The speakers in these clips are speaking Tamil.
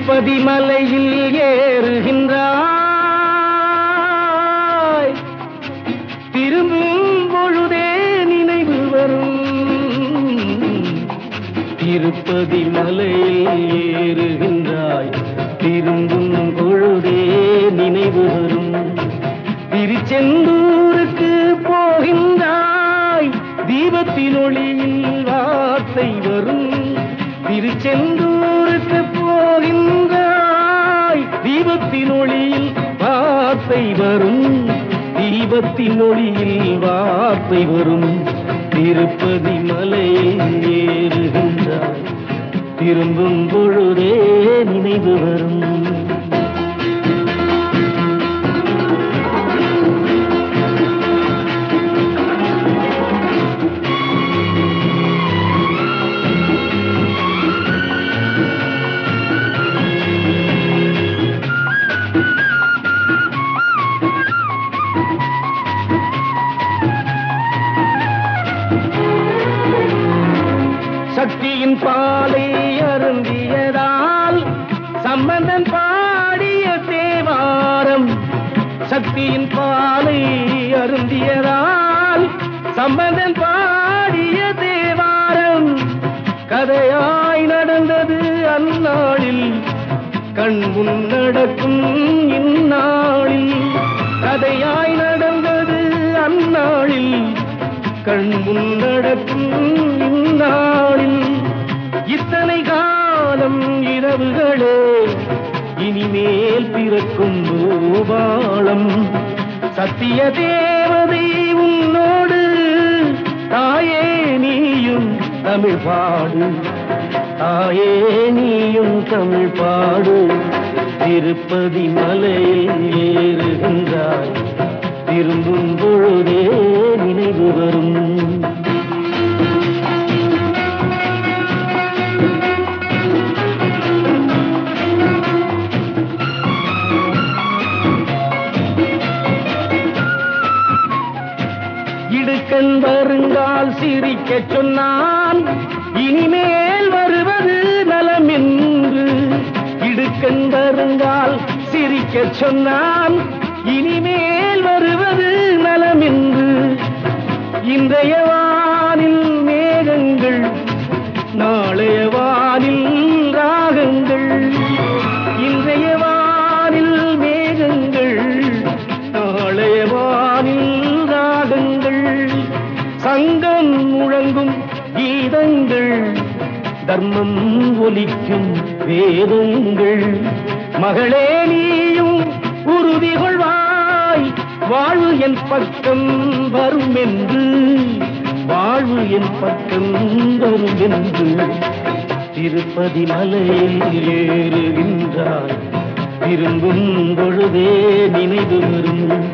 திருப்பதி மலையில் ஏறுகின்றாய். திரும்பும் பொழுதே நினைவு வரும். திருப்பதி மலையில் ஏறுகின்றாய். திரும்பும் பொழுதே நினைவு வரும். திருச்செந்தூருக்கு போகின்றாய். தீபத்தின் ஒளியில் வார்த்தை வரும். திருச்செந்தூர் தீபத்தின் ஒளியில் வார்த்தை வரும். தீபத்தின் ஒளியில் வார்த்தை வரும். திருப்பதி மலையில் ஏறுகின்றாய். திரும்பும் பொழுதே நினைவு வரும். சக்தியின் பாலை அருந்தியதால் சம்பந்தன் பாடிய தேவாரம் கதையாய் நடந்தது அந்நாளில். கண் முன் நடக்கும் இந்நாளில். கதையாய் நடந்தது அந்நாளில். கண் முன் நடக்கும் இந்நாளில். இத்தனை காலம் இரவுகளே பிறக்கும் பூபாளம் சத்திய தேவதை உன்னோடு தாயே நீயும் தமிழ் பாடு. தாயே நீயும் தமிழ் பாடு. திருப்பதி மலையில் ஏறுகின்றாய். திரும்பும் பொழுதே நினைவு வரும். சிரிக்க சிரிக்கச் சொன்னான். இனிமேல் வருவது நலம் என்று இடுக்கண் வருங்கால் சிரிக்க சொன்னான். இனிமேல் வருவது நலம் என்று இன்றைய தர்மம் ஒலிக்கும் வேதங்கள். மகளே நீயும் உறுதி கொள்வாய் வாழ்வு என் பக்கம் வரும் என்று வாழ்வு என் பக்கம் வரும் என்று திருப்பதி மலையில் ஏறுகின்றாய். திரும்பும் பொழுதே நினைவு வரும்.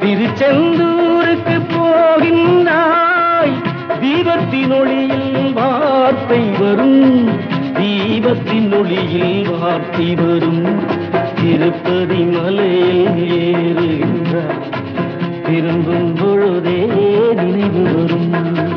திருச்செந்தூருக்கு போகின்றாய். தீபத்தின் ஒளியில் வார்த்தை வரும். தீபத்தின் ஒளியில் வார்த்தை வரும். திருப்பதி மலையில் ஏறுகின்றாய் திரும்பும் பொழுதே நினைவு வரும்.